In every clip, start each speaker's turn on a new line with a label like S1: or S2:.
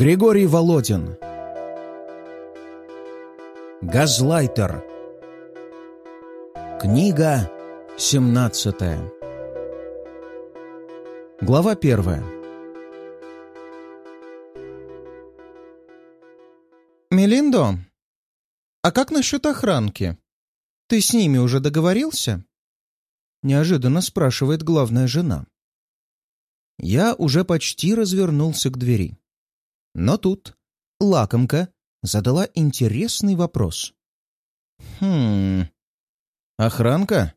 S1: Григорий Володин Газлайтер Книга 17 Глава 1
S2: «Мелиндо, а как насчет охранки? Ты с ними уже договорился?» Неожиданно спрашивает главная жена. Я уже почти развернулся к двери. Но тут лакомка задала интересный вопрос. «Хм... Охранка?»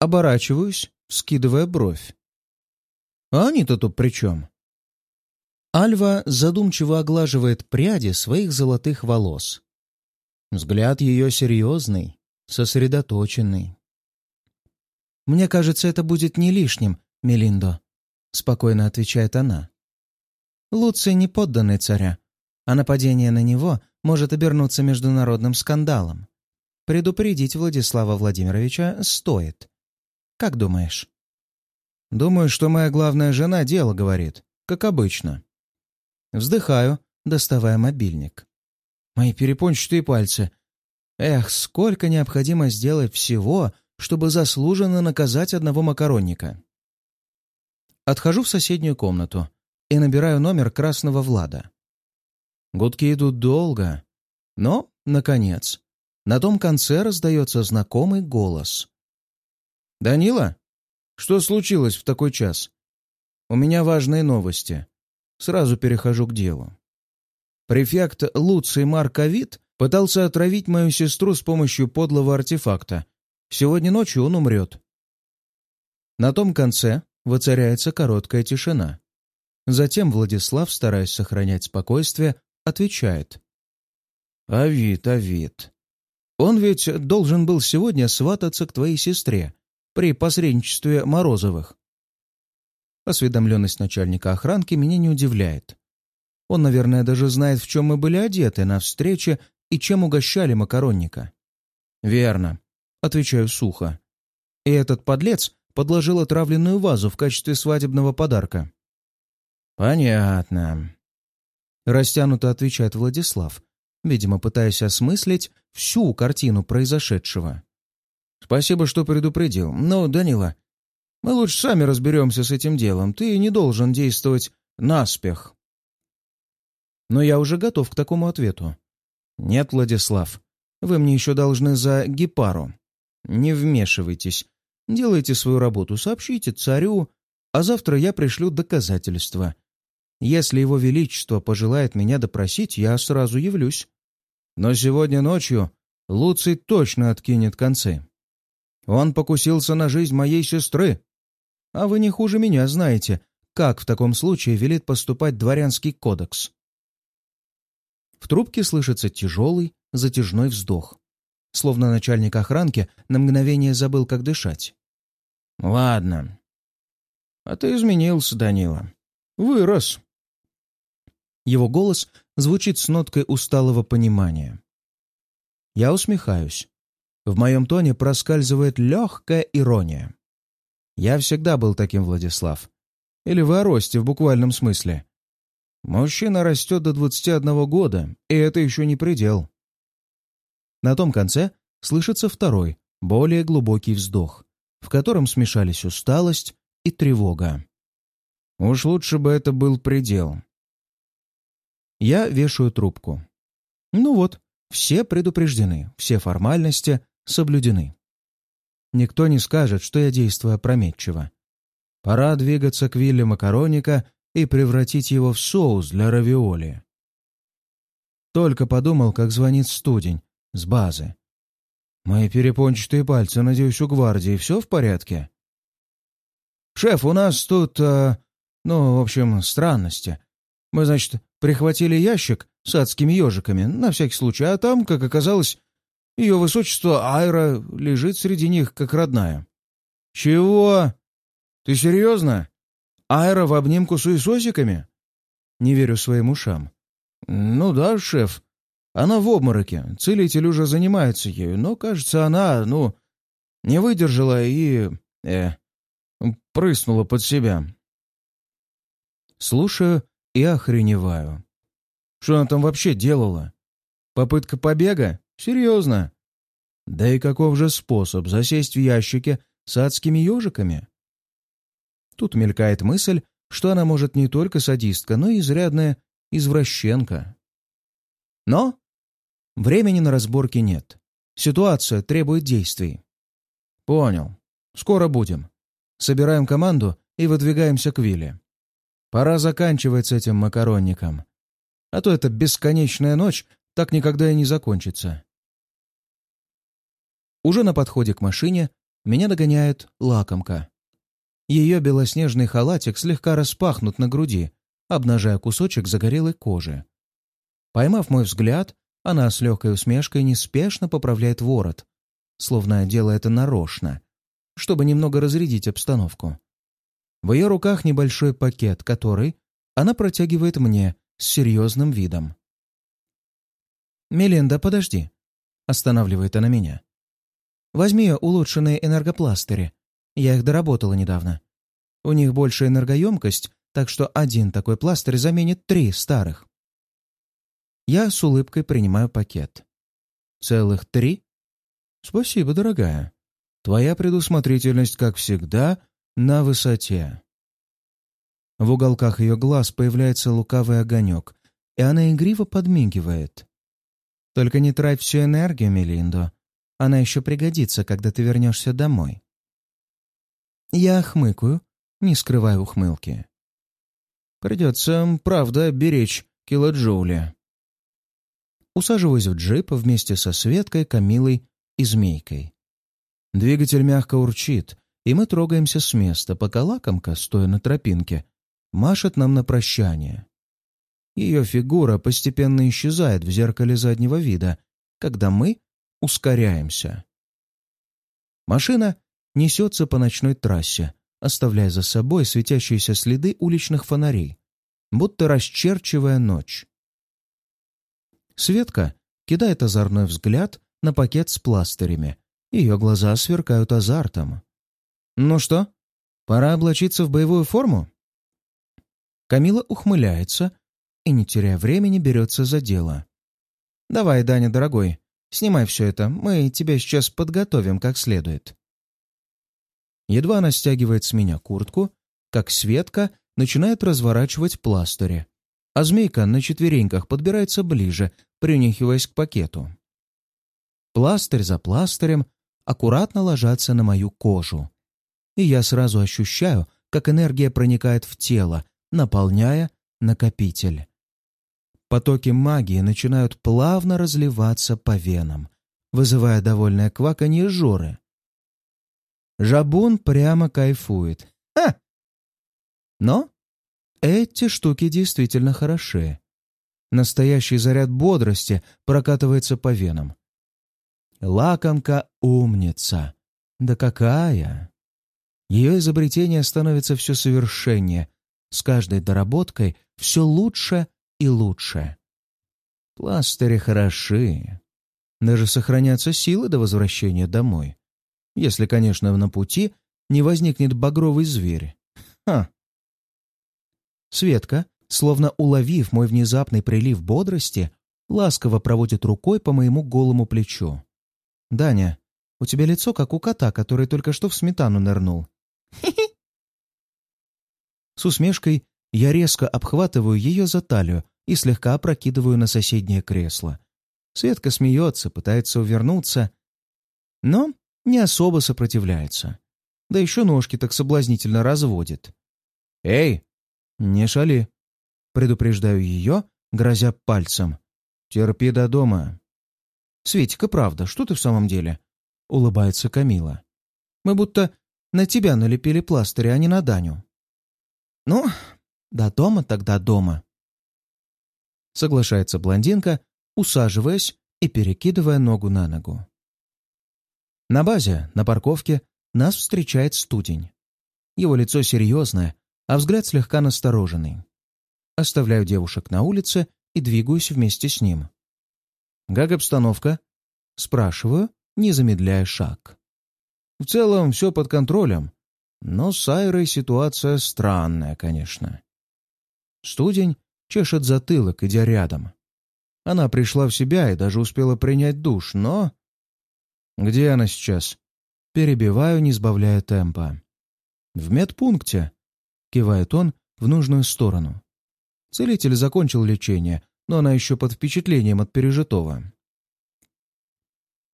S2: Оборачиваюсь, скидывая бровь. «А они-то тут при чем?» Альва задумчиво оглаживает пряди своих золотых волос. Взгляд ее серьезный, сосредоточенный. «Мне кажется, это будет не лишним, Мелиндо», — спокойно отвечает она. Луций не подданный царя, а нападение на него может обернуться международным скандалом. Предупредить Владислава Владимировича стоит. Как думаешь? Думаю, что моя главная жена дело говорит, как обычно. Вздыхаю, доставая мобильник. Мои перепончатые пальцы. Эх, сколько необходимо сделать всего, чтобы заслуженно наказать одного макаронника. Отхожу в соседнюю комнату и набираю номер красного Влада. Гудки идут долго, но, наконец, на том конце раздается знакомый голос. «Данила, что случилось в такой час? У меня важные новости. Сразу перехожу к делу. Префект Луций Марковит пытался отравить мою сестру с помощью подлого артефакта. Сегодня ночью он умрет». На том конце воцаряется короткая тишина. Затем Владислав, стараясь сохранять спокойствие, отвечает. «Авид, Авид, он ведь должен был сегодня свататься к твоей сестре при посредничестве Морозовых». Осведомленность начальника охранки меня не удивляет. Он, наверное, даже знает, в чем мы были одеты на встрече и чем угощали макаронника. «Верно», — отвечаю сухо. «И этот подлец подложил отравленную вазу в качестве свадебного подарка». «Понятно», — растянуто отвечает Владислав, видимо, пытаясь осмыслить всю картину произошедшего. «Спасибо, что предупредил. Но, Данила, мы лучше сами разберемся с этим делом. Ты не должен действовать наспех». Но я уже готов к такому ответу. «Нет, Владислав, вы мне еще должны за гепару. Не вмешивайтесь. Делайте свою работу, сообщите царю, а завтра я пришлю доказательства. Если его величество пожелает меня допросить, я сразу явлюсь. Но сегодня ночью Луций точно откинет концы. Он покусился на жизнь моей сестры. А вы не хуже меня знаете, как в таком случае велит поступать дворянский кодекс. В трубке слышится тяжелый, затяжной вздох. Словно начальник охранки на мгновение забыл, как дышать. «Ладно. А ты изменился, Данила. Вырос. Его голос звучит с ноткой усталого понимания. Я усмехаюсь. В моем тоне проскальзывает легкая ирония. Я всегда был таким, Владислав. Или вы росте в буквальном смысле. Мужчина растет до 21 года, и это еще не предел. На том конце слышится второй, более глубокий вздох, в котором смешались усталость и тревога. Уж лучше бы это был предел. Я вешаю трубку. Ну вот, все предупреждены, все формальности соблюдены. Никто не скажет, что я действую опрометчиво. Пора двигаться к вилле макароника и превратить его в соус для равиоли. Только подумал, как звонит студень с базы. Мои перепончатые пальцы, надеюсь, у гвардии все в порядке? «Шеф, у нас тут, э, ну, в общем, странности. Мы, значит, прихватили ящик с адскими ежиками, на всякий случай, а там, как оказалось, ее высочество Айра лежит среди них, как родная. «Чего? Ты серьезно? Айра в обнимку с уисосиками?» Не верю своим ушам. «Ну да, шеф. Она в обмороке. Целитель уже занимается ею, но, кажется, она, ну, не выдержала и... э... прыснула под себя». Слушаю и охреневаю. Что она там вообще делала? Попытка побега? Серьезно? Да и каков же способ засесть в ящике с адскими ежиками? Тут мелькает мысль, что она может не только садистка, но и изрядная извращенка. Но времени на разборки нет. Ситуация требует действий. Понял. Скоро будем. Собираем команду и выдвигаемся к Вилле. Пора заканчивать с этим макаронником. А то эта бесконечная ночь так никогда и не закончится. Уже на подходе к машине меня догоняет лакомка. Ее белоснежный халатик слегка распахнут на груди, обнажая кусочек загорелой кожи. Поймав мой взгляд, она с легкой усмешкой неспешно поправляет ворот, словно делая это нарочно, чтобы немного разрядить обстановку. В ее руках небольшой пакет, который она протягивает мне с серьезным видом. «Мелинда, подожди», — останавливает она меня. «Возьми улучшенные энергопластыри. Я их доработала недавно. У них больше энергоемкость, так что один такой пластырь заменит три старых». Я с улыбкой принимаю пакет. «Целых три?» «Спасибо, дорогая. Твоя предусмотрительность, как всегда, на высоте». В уголках ее глаз появляется лукавый огонек, и она игриво подмигивает. Только не трать всю энергию, Мелиндо. Она еще пригодится, когда ты вернешься домой. Я хмыкаю, не скрывая ухмылки. Придется, правда, беречь килоджоули. Усаживаюсь в джип вместе со Светкой, Камилой и Змейкой. Двигатель мягко урчит, и мы трогаемся с места, пока лакомка, стоя на тропинке, машет нам на прощание. Ее фигура постепенно исчезает в зеркале заднего вида, когда мы ускоряемся. Машина несется по ночной трассе, оставляя за собой светящиеся следы уличных фонарей, будто расчерчивая ночь. Светка кидает озорной взгляд на пакет с пластырями. Ее глаза сверкают азартом. «Ну что, пора облачиться в боевую форму?» Камила ухмыляется и, не теряя времени, берется за дело. «Давай, Даня, дорогой, снимай все это, мы тебя сейчас подготовим как следует». Едва она стягивает с меня куртку, как Светка начинает разворачивать пластыри, а змейка на четвереньках подбирается ближе, принюхиваясь к пакету. Пластырь за пластырем аккуратно ложатся на мою кожу, и я сразу ощущаю, как энергия проникает в тело, наполняя накопитель. Потоки магии начинают плавно разливаться по венам, вызывая довольное кваканье Жоры. Жабун прямо кайфует. Ха! Но эти штуки действительно хороши. Настоящий заряд бодрости прокатывается по венам. Лакомка умница. Да какая! Ее изобретение становится все совершеннее, с каждой доработкой все лучше и лучше. Пластыри хороши. Даже сохранятся силы до возвращения домой. Если, конечно, на пути не возникнет багровый зверь. Ха! Светка, словно уловив мой внезапный прилив бодрости, ласково проводит рукой по моему голому плечу. «Даня, у тебя лицо как у кота, который только что в сметану нырнул». С усмешкой я резко обхватываю ее за талию и слегка опрокидываю на соседнее кресло. Светка смеется, пытается увернуться, но не особо сопротивляется. Да еще ножки так соблазнительно разводит. «Эй, не шали!» Предупреждаю ее, грозя пальцем. «Терпи до дома». «Светика, правда, что ты в самом деле?» Улыбается Камила. «Мы будто на тебя налепили пластыри, а не на Даню». «Ну, до дома тогда дома». Соглашается блондинка, усаживаясь и перекидывая ногу на ногу. На базе, на парковке, нас встречает студень. Его лицо серьезное, а взгляд слегка настороженный. Оставляю девушек на улице и двигаюсь вместе с ним. «Как обстановка?» Спрашиваю, не замедляя шаг. В целом все под контролем, но с Айрой ситуация странная, конечно. Студень чешет затылок, идя рядом. Она пришла в себя и даже успела принять душ, но... Где она сейчас? Перебиваю, не сбавляя темпа. В медпункте. Кивает он в нужную сторону. Целитель закончил лечение, но она еще под впечатлением от пережитого.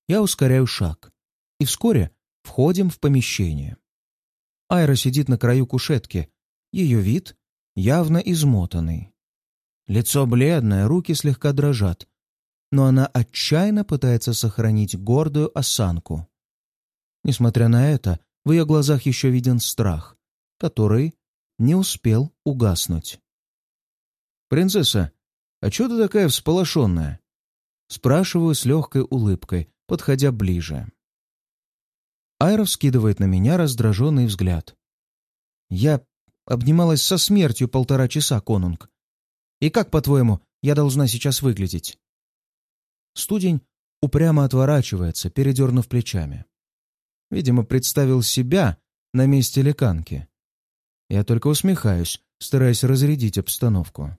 S2: Я ускоряю шаг, и вскоре входим в помещение. Айра сидит на краю кушетки. Ее вид явно измотанный. Лицо бледное, руки слегка дрожат, но она отчаянно пытается сохранить гордую осанку. Несмотря на это, в ее глазах еще виден страх, который не успел угаснуть. «Принцесса, а чего ты такая всполошенная?» Спрашиваю с легкой улыбкой, подходя ближе. Айра скидывает на меня раздраженный взгляд. «Я обнималась со смертью полтора часа, конунг. И как, по-твоему, я должна сейчас выглядеть?» Студень упрямо отворачивается, передернув плечами. Видимо, представил себя на месте леканки. Я только усмехаюсь, стараясь разрядить обстановку.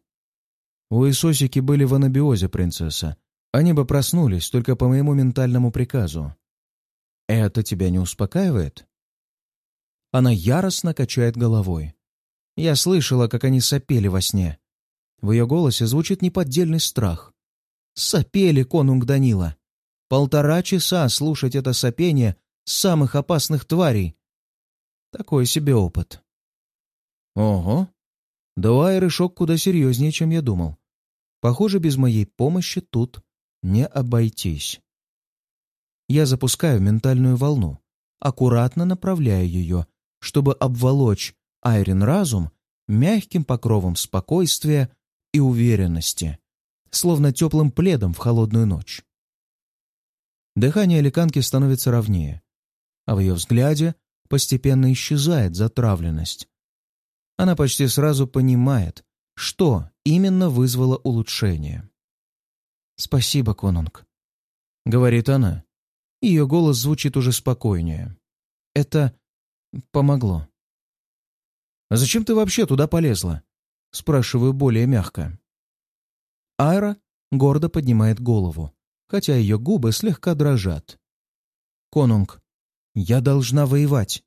S2: У Исосики были в анабиозе, принцесса. Они бы проснулись только по моему ментальному приказу. Это тебя не успокаивает? Она яростно качает головой. Я слышала, как они сопели во сне. В ее голосе звучит неподдельный страх. Сопели, конунг Данила. Полтора часа слушать это сопение самых опасных тварей. Такой себе опыт. Ого. Да у Айры шок куда серьезнее, чем я думал. Похоже, без моей помощи тут не обойтись. Я запускаю ментальную волну, аккуратно направляя ее, чтобы обволочь Айрин разум мягким покровом спокойствия и уверенности, словно теплым пледом в холодную ночь. Дыхание Ликанки становится ровнее, а в ее взгляде постепенно исчезает затравленность. Она почти сразу понимает, что именно вызвало улучшение. «Спасибо, Конунг», — говорит она. Ее голос звучит уже спокойнее. «Это помогло». «А зачем ты вообще туда полезла?» — спрашиваю более мягко. Айра гордо поднимает голову, хотя ее губы слегка дрожат. «Конунг, я должна воевать.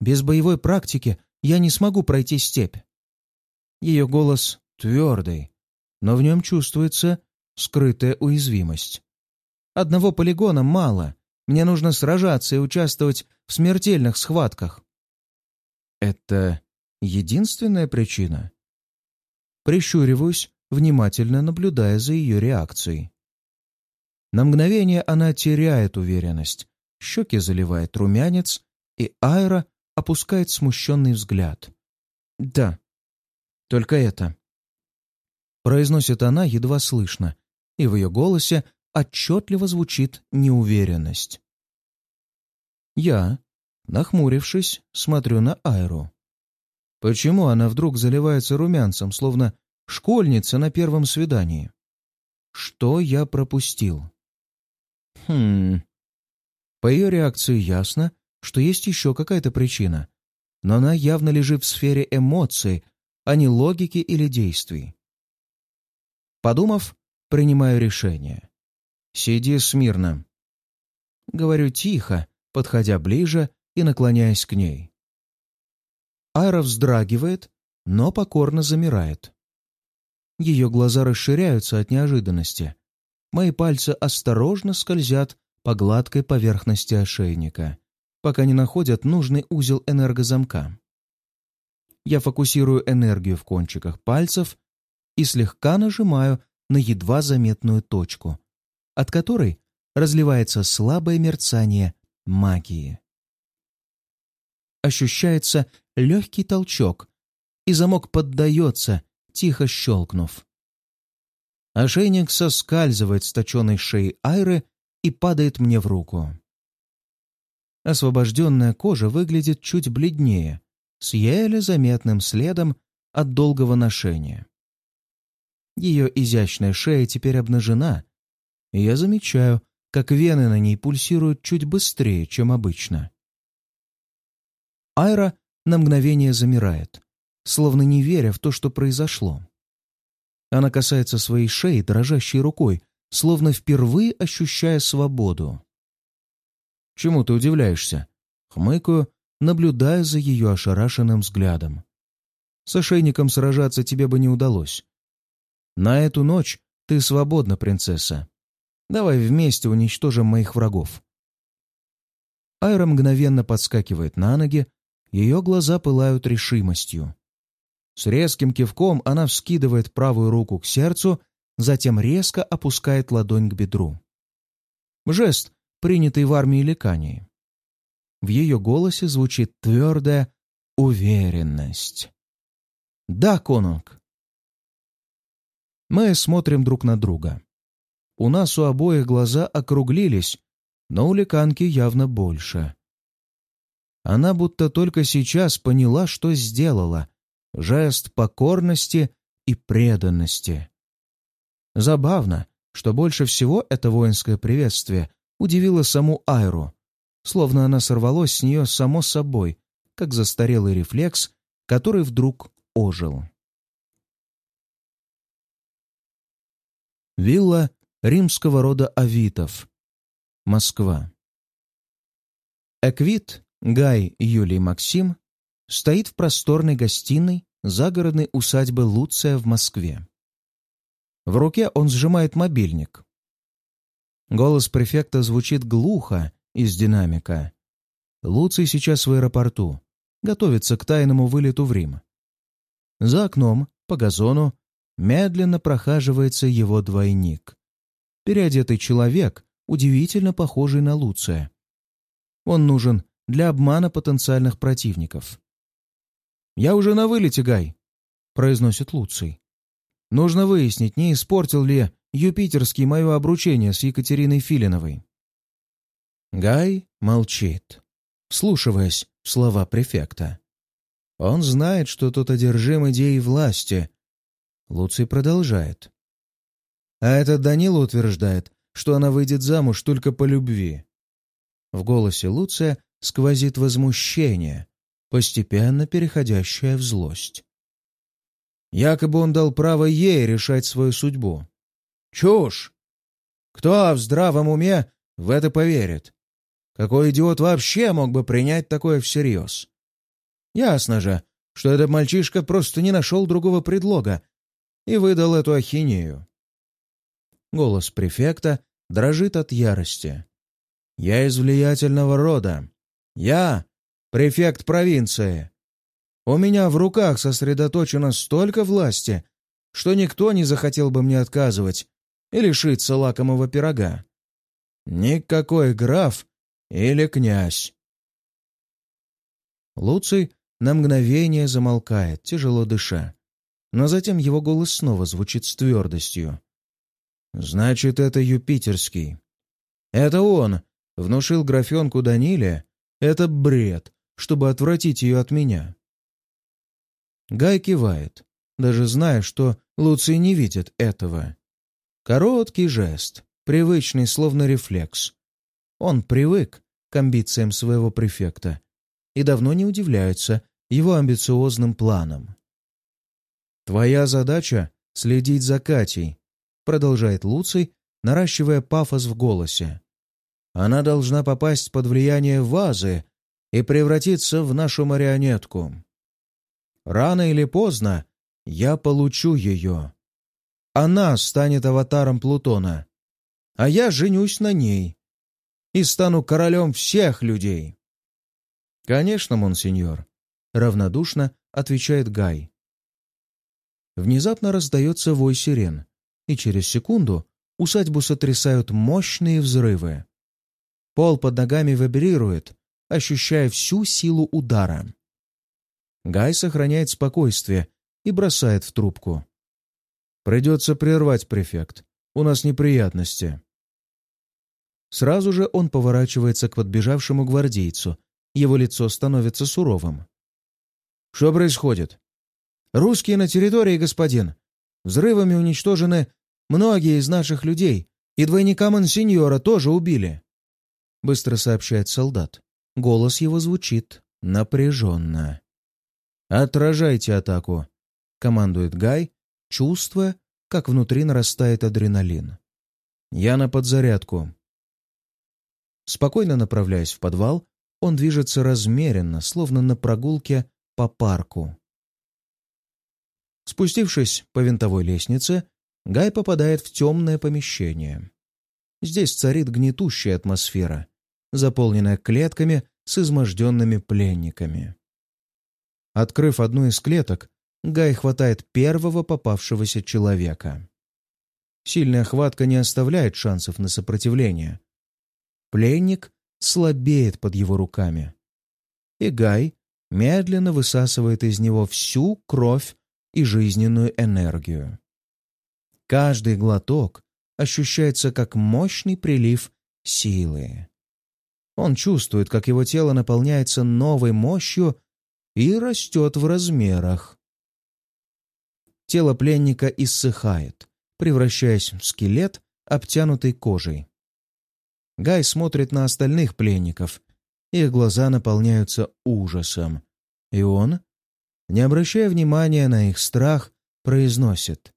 S2: Без боевой практики я не смогу пройти степь». Ее голос твердый, но в нем чувствуется скрытая уязвимость. Одного полигона мало. Мне нужно сражаться и участвовать в смертельных схватках. Это единственная причина? Прищуриваюсь, внимательно наблюдая за ее реакцией. На мгновение она теряет уверенность, щеки заливает румянец, и Айра опускает смущенный взгляд. «Да, только это». Произносит она едва слышно, и в ее голосе отчетливо звучит неуверенность. Я, нахмурившись, смотрю на Айру. Почему она вдруг заливается румянцем, словно школьница на первом свидании? Что я пропустил? Хм... По ее реакции ясно, что есть еще какая-то причина, но она явно лежит в сфере эмоций, а не логики или действий. Подумав, принимаю решение. «Сиди смирно». Говорю тихо, подходя ближе и наклоняясь к ней. Айра вздрагивает, но покорно замирает. Ее глаза расширяются от неожиданности. Мои пальцы осторожно скользят по гладкой поверхности ошейника, пока не находят нужный узел энергозамка. Я фокусирую энергию в кончиках пальцев и слегка нажимаю на едва заметную точку, от которой разливается слабое мерцание магии. Ощущается легкий толчок, и замок поддается, тихо щелкнув. Ошейник соскальзывает с точенной шеи Айры и падает мне в руку. Освобожденная кожа выглядит чуть бледнее, с еле заметным следом от долгого ношения. Ее изящная шея теперь обнажена, и я замечаю, как вены на ней пульсируют чуть быстрее, чем обычно. Айра на мгновение замирает, словно не веря в то, что произошло. Она касается своей шеи дрожащей рукой, словно впервые ощущая свободу. «Чему ты удивляешься?» Хмыкаю, наблюдая за ее ошарашенным взглядом. «С ошейником сражаться тебе бы не удалось. На эту ночь ты свободна, принцесса. Давай вместе уничтожим моих врагов». Айра мгновенно подскакивает на ноги, ее глаза пылают решимостью. С резким кивком она вскидывает правую руку к сердцу, затем резко опускает ладонь к бедру. Жест, принятый в армии Ликании. В ее голосе звучит твердая уверенность. «Да, конунг!» Мы смотрим друг на друга. У нас у обоих глаза округлились, но у Ликанки явно больше. Она будто только сейчас поняла, что сделала, жест покорности и преданности. Забавно, что больше всего это воинское приветствие удивило саму Айру, словно она сорвалось с нее само собой, как застарелый рефлекс, который вдруг ожил. Вилла римского рода Авитов. Москва. Эквит Гай Юлий Максим стоит в просторной гостиной загородной усадьбы Луция в Москве. В руке он сжимает мобильник. Голос префекта звучит глухо из динамика. Луций сейчас в аэропорту, готовится к тайному вылету в Рим. За окном, по газону, медленно прохаживается его двойник. Переодетый человек, удивительно похожий на Луция. Он нужен для обмана потенциальных противников. «Я уже на вылете, Гай», — произносит Луций. «Нужно выяснить, не испортил ли Юпитерский мое обручение с Екатериной Филиновой». Гай молчит, вслушиваясь в слова префекта. Он знает, что тот одержим идеей власти. Луций продолжает. А этот Данила утверждает, что она выйдет замуж только по любви. В голосе Луция сквозит возмущение, постепенно переходящее в злость. Якобы он дал право ей решать свою судьбу. Чушь! Кто в здравом уме в это поверит? Какой идиот вообще мог бы принять такое всерьез? Ясно же, что этот мальчишка просто не нашел другого предлога и выдал эту ахинею. Голос префекта дрожит от ярости. «Я из влиятельного рода. Я префект провинции. У меня в руках сосредоточено столько власти, что никто не захотел бы мне отказывать и лишиться лакомого пирога. Никакой граф или князь. Луций на мгновение замолкает, тяжело дыша, но затем его голос снова звучит с твердостью. «Значит, это Юпитерский. Это он внушил графенку Даниле это бред, чтобы отвратить ее от меня. Гай кивает, даже зная, что Луций не видит этого. Короткий жест, привычный, словно рефлекс. Он привык к амбициям своего префекта и давно не удивляется его амбициозным планам. «Твоя задача — следить за Катей», — продолжает Луций, наращивая пафос в голосе. Она должна попасть под влияние вазы и превратиться в нашу марионетку. Рано или поздно я получу ее. Она станет аватаром Плутона, а я женюсь на ней и стану королем всех людей. «Конечно, монсеньор», — равнодушно отвечает Гай. Внезапно раздается вой сирен, и через секунду усадьбу сотрясают мощные взрывы. Пол под ногами вибрирует, ощущая всю силу удара. Гай сохраняет спокойствие и бросает в трубку. «Придется прервать, префект. У нас неприятности». Сразу же он поворачивается к подбежавшему гвардейцу. Его лицо становится суровым. «Что происходит?» «Русские на территории, господин. Взрывами уничтожены многие из наших людей, и двойника Монсеньора тоже убили». — быстро сообщает солдат. Голос его звучит напряженно. «Отражайте атаку», — командует Гай, чувствуя, как внутри нарастает адреналин. Я на подзарядку. Спокойно направляясь в подвал, он движется размеренно, словно на прогулке по парку. Спустившись по винтовой лестнице, Гай попадает в темное помещение. Здесь царит гнетущая атмосфера, заполненная клетками с изможденными пленниками. Открыв одну из клеток, Гай хватает первого попавшегося человека. Сильная хватка не оставляет шансов на сопротивление. Пленник слабеет под его руками. И Гай медленно высасывает из него всю кровь и жизненную энергию. Каждый глоток ощущается как мощный прилив силы. Он чувствует, как его тело наполняется новой мощью и растет в размерах. Тело пленника иссыхает, превращаясь в скелет, обтянутый кожей. Гай смотрит на остальных пленников. Их глаза наполняются ужасом. И он, не обращая внимания на их страх, произносит.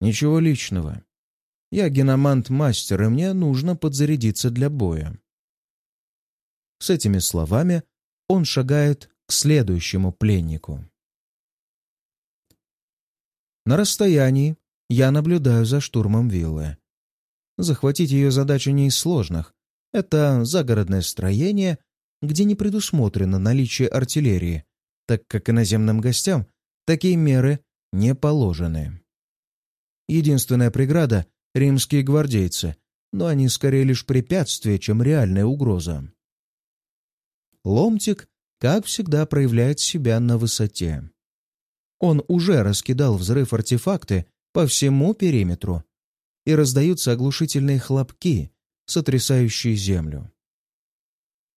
S2: «Ничего личного. Я геномант-мастер, и мне нужно подзарядиться для боя». С этими словами он шагает к следующему пленнику. На расстоянии я наблюдаю за штурмом виллы. Захватить ее задача не из сложных. Это загородное строение, где не предусмотрено наличие артиллерии, так как иноземным гостям такие меры не положены. Единственная преграда — римские гвардейцы, но они скорее лишь препятствие, чем реальная угроза. Ломтик, как всегда, проявляет себя на высоте. Он уже раскидал взрыв-артефакты по всему периметру, и раздаются оглушительные хлопки, сотрясающие землю.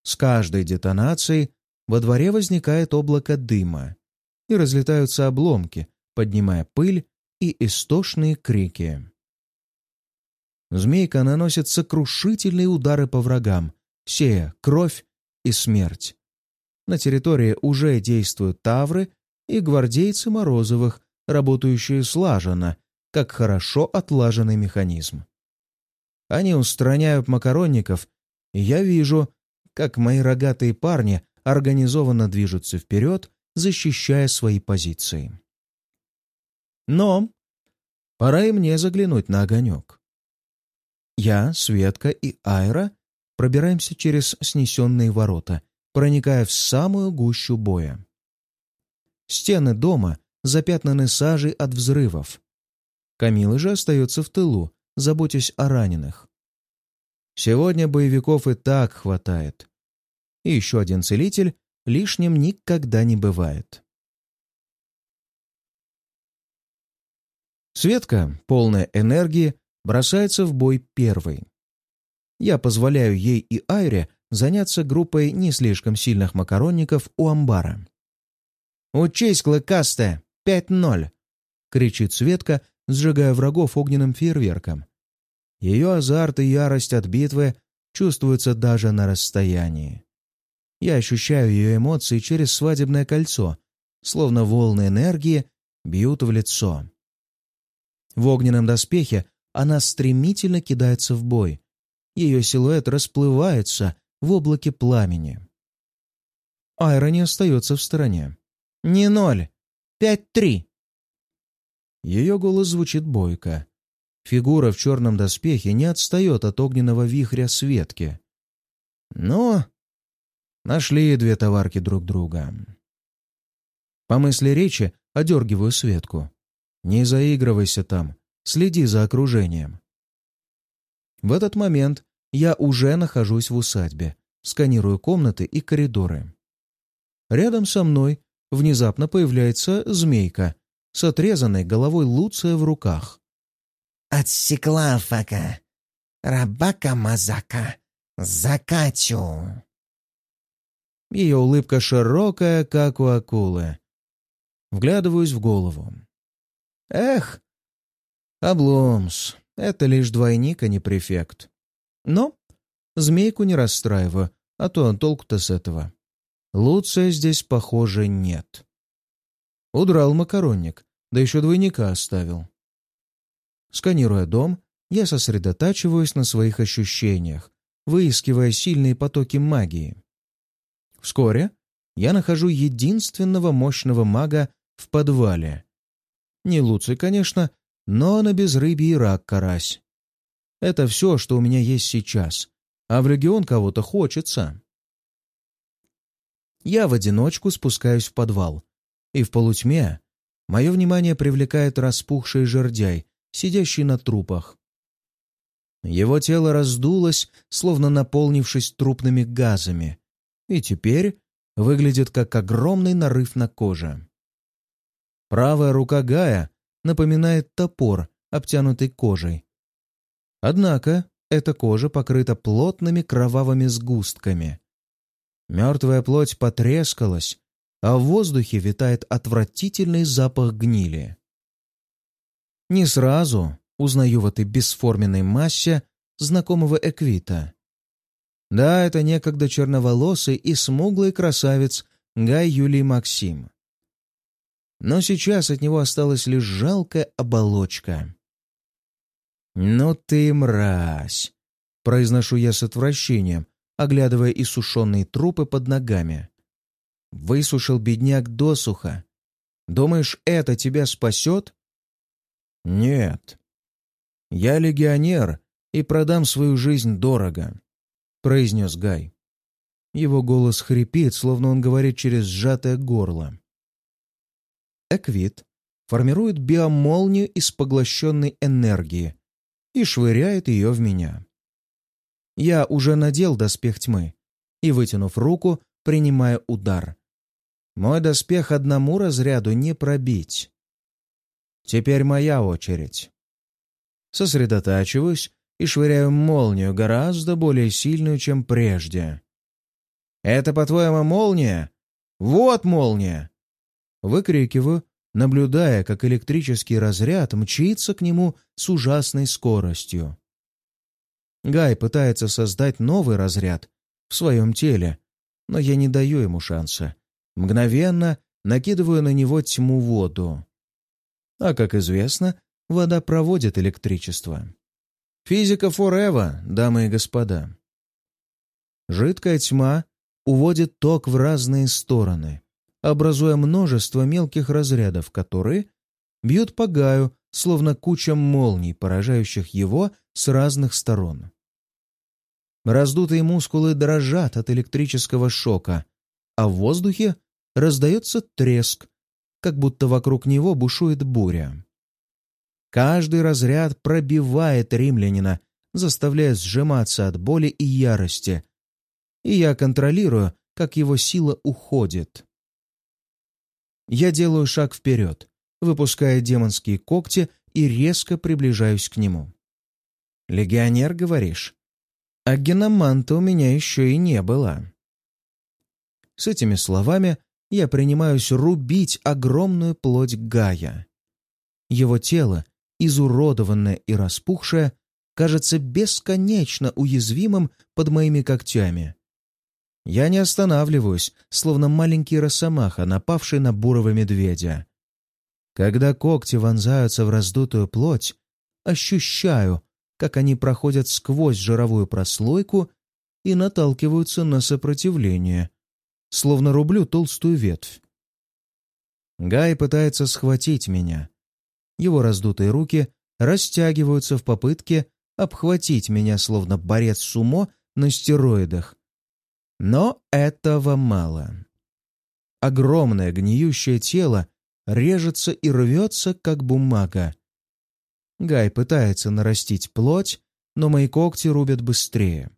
S2: С каждой детонацией во дворе возникает облако дыма, и разлетаются обломки, поднимая пыль и истошные крики. Змейка наносит сокрушительные удары по врагам, сея кровь и смерть. На территории уже действуют тавры и гвардейцы Морозовых, работающие слаженно, как хорошо отлаженный механизм. Они устраняют макаронников, и я вижу, как мои рогатые парни организованно движутся вперед, защищая свои позиции. Но пора и мне заглянуть на огонек. Я, Светка и Айра пробираемся через снесенные ворота, проникая в самую гущу боя. Стены дома запятнаны сажей от взрывов. Камила же остается в тылу, заботясь о раненых. Сегодня боевиков и так хватает. И еще один целитель лишним никогда не бывает. Светка, полная энергии, бросается в бой первой. Я позволяю ей и Айре заняться группой не слишком сильных макаронников у амбара. «Учись, клыкастая! Пять ноль!» — кричит Светка, сжигая врагов огненным фейерверком. Ее азарт и ярость от битвы чувствуются даже на расстоянии. Я ощущаю ее эмоции через свадебное кольцо, словно волны энергии бьют в лицо. В огненном доспехе она стремительно кидается в бой. Ее силуэт расплывается в облаке пламени. Айра не остается в стороне. «Не ноль! Пять-три!» Ее голос звучит бойко. Фигура в черном доспехе не отстает от огненного вихря Светки. Но нашли две товарки друг друга. По мысли речи одергиваю Светку. Не заигрывайся там, следи за окружением. В этот момент я уже нахожусь в усадьбе, сканирую комнаты и коридоры. Рядом со мной внезапно появляется змейка с отрезанной головой Луция в руках.
S3: «Отсекла фака! Рабака-мазака! Закатю!»
S2: Ее улыбка широкая, как у акулы. Вглядываюсь в голову. «Эх, обломс, это лишь двойник, а не префект. Но змейку не расстраиваю, а то толку-то с этого. Луция здесь, похоже, нет. Удрал макаронник, да еще двойника оставил. Сканируя дом, я сосредотачиваюсь на своих ощущениях, выискивая сильные потоки магии. Вскоре я нахожу единственного мощного мага в подвале. Не Луций, конечно, но на безрыбье рак карась. Это все, что у меня есть сейчас, а в регион кого-то хочется. Я в одиночку спускаюсь в подвал, и в полутьме мое внимание привлекает распухший жердяй, сидящий на трупах. Его тело раздулось, словно наполнившись трупными газами, и теперь выглядит как огромный нарыв на коже. Правая рука Гая напоминает топор, обтянутый кожей. Однако эта кожа покрыта плотными кровавыми сгустками. Мертвая плоть потрескалась, а в воздухе витает отвратительный запах гнили. Не сразу узнаю в этой бесформенной массе знакомого Эквита. Да, это некогда черноволосый и смуглый красавец Гай Юлий Максим. Но сейчас от него осталась лишь жалкая оболочка. «Ну ты мразь!» — произношу я с отвращением, оглядывая иссушенные трупы под ногами. «Высушил бедняк досуха. Думаешь, это тебя спасет?» «Нет. Я легионер и продам свою жизнь дорого», — произнес Гай. Его голос хрипит, словно он говорит через сжатое горло. Эквит формирует биомолнию из поглощенной энергии и швыряет ее в меня. Я уже надел доспех тьмы и, вытянув руку, принимаю удар. Мой доспех одному разряду не пробить. Теперь моя очередь. Сосредотачиваюсь и швыряю молнию гораздо более сильную, чем прежде. «Это, по-твоему, молния? Вот молния!» Выкрикиваю, наблюдая, как электрический разряд мчится к нему с ужасной скоростью. Гай пытается создать новый разряд в своем теле, но я не даю ему шанса. Мгновенно накидываю на него тьму воду. А, как известно, вода проводит электричество. Физика forever, дамы и господа. Жидкая тьма уводит ток в разные стороны, образуя множество мелких разрядов, которые бьют по Гаю, словно куча молний, поражающих его с разных сторон. Раздутые мускулы дрожат от электрического шока, а в воздухе раздается треск, как будто вокруг него бушует буря. Каждый разряд пробивает римлянина, заставляя сжиматься от боли и ярости, и я контролирую, как его сила уходит. Я делаю шаг вперед, выпуская демонские когти и резко приближаюсь к нему. «Легионер, говоришь?» А геноманта у меня еще и не было. С этими словами я принимаюсь рубить огромную плоть Гая. Его тело, изуродованное и распухшее, кажется бесконечно уязвимым под моими когтями. Я не останавливаюсь, словно маленький росомаха, напавший на бурого медведя. Когда когти вонзаются в раздутую плоть, ощущаю, как они проходят сквозь жировую прослойку и наталкиваются на сопротивление, словно рублю толстую ветвь. Гай пытается схватить меня. Его раздутые руки растягиваются в попытке обхватить меня, словно борец сумо на стероидах. Но этого мало. Огромное гниющее тело режется и рвется, как бумага. Гай пытается нарастить плоть, но мои когти рубят быстрее.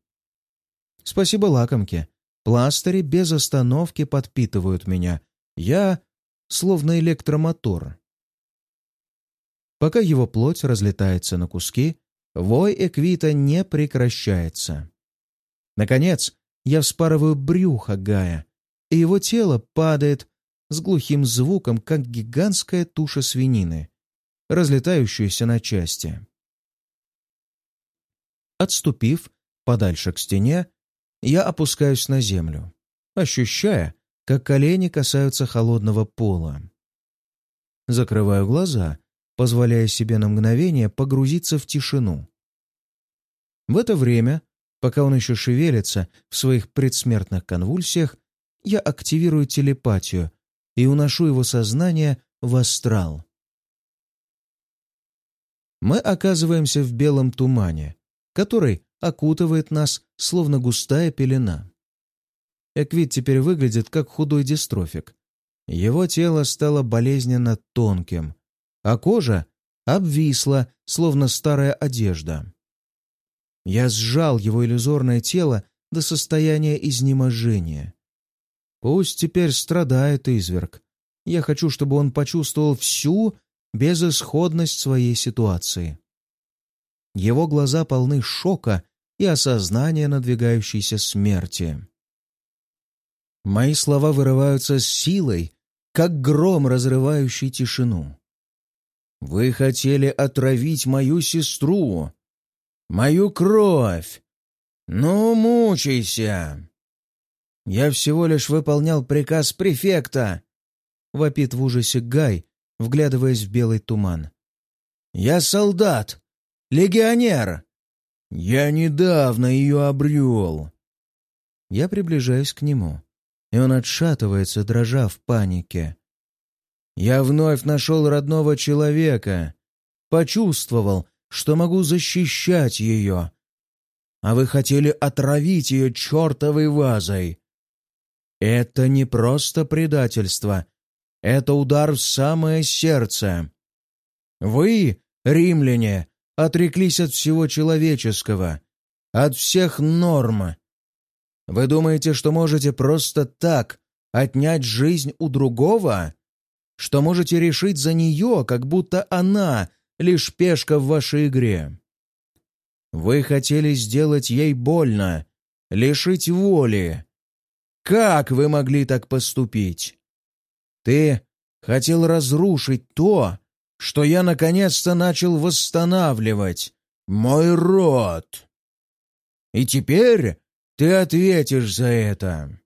S2: Спасибо лакомке. Пластыри без остановки подпитывают меня. Я словно электромотор. Пока его плоть разлетается на куски, вой Эквита не прекращается. Наконец, я вспарываю брюхо Гая, и его тело падает с глухим звуком, как гигантская туша свинины, разлетающаяся на части. Отступив подальше к стене, я опускаюсь на землю, ощущая, как колени касаются холодного пола. Закрываю глаза, позволяя себе на мгновение погрузиться в тишину. В это время, пока он еще шевелится в своих предсмертных конвульсиях, я активирую телепатию и уношу его сознание в астрал. Мы оказываемся в белом тумане, который окутывает нас, словно густая пелена. Эквит теперь выглядит как худой дистрофик. Его тело стало болезненно тонким, а кожа обвисла, словно старая одежда. Я сжал его иллюзорное тело до состояния изнеможения. Пусть теперь страдает изверг. Я хочу, чтобы он почувствовал всю безысходность своей ситуации. Его глаза полны шока и осознания надвигающейся смерти. Мои слова вырываются с силой, как гром, разрывающий тишину. «Вы хотели отравить мою сестру, мою кровь. Ну, мучайся!» «Я всего лишь выполнял приказ префекта!» — вопит в ужасе Гай, вглядываясь в белый туман. «Я солдат! Легионер! Я недавно ее обрел!» Я приближаюсь к нему, и он отшатывается, дрожа в панике. «Я вновь нашел родного человека, почувствовал, что могу защищать ее. А вы хотели отравить ее чертовой вазой. Это не просто предательство, это удар в самое сердце. Вы, римляне, отреклись от всего человеческого, от всех норм. Вы думаете, что можете просто так отнять жизнь у другого? Что можете решить за нее, как будто она лишь пешка в вашей игре? Вы хотели сделать ей больно, лишить воли. Как вы могли так поступить? Ты хотел разрушить то, что я наконец-то начал восстанавливать. Мой род. И теперь ты ответишь за это.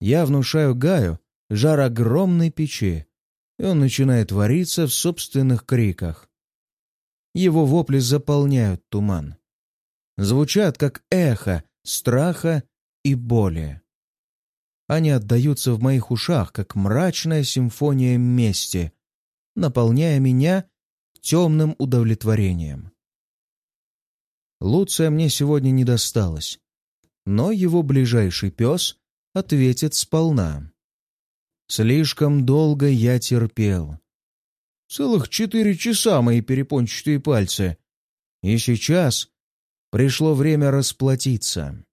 S2: Я внушаю Гаю жар огромной печи, и он начинает вариться в собственных криках. Его вопли заполняют туман. Звучат, как эхо страха и боли. Они отдаются в моих ушах, как мрачная симфония мести, наполняя меня темным удовлетворением. Луция мне сегодня не досталось, но его ближайший пес ответит сполна. Слишком долго я терпел. Целых четыре часа мои перепончатые пальцы. И сейчас пришло время расплатиться.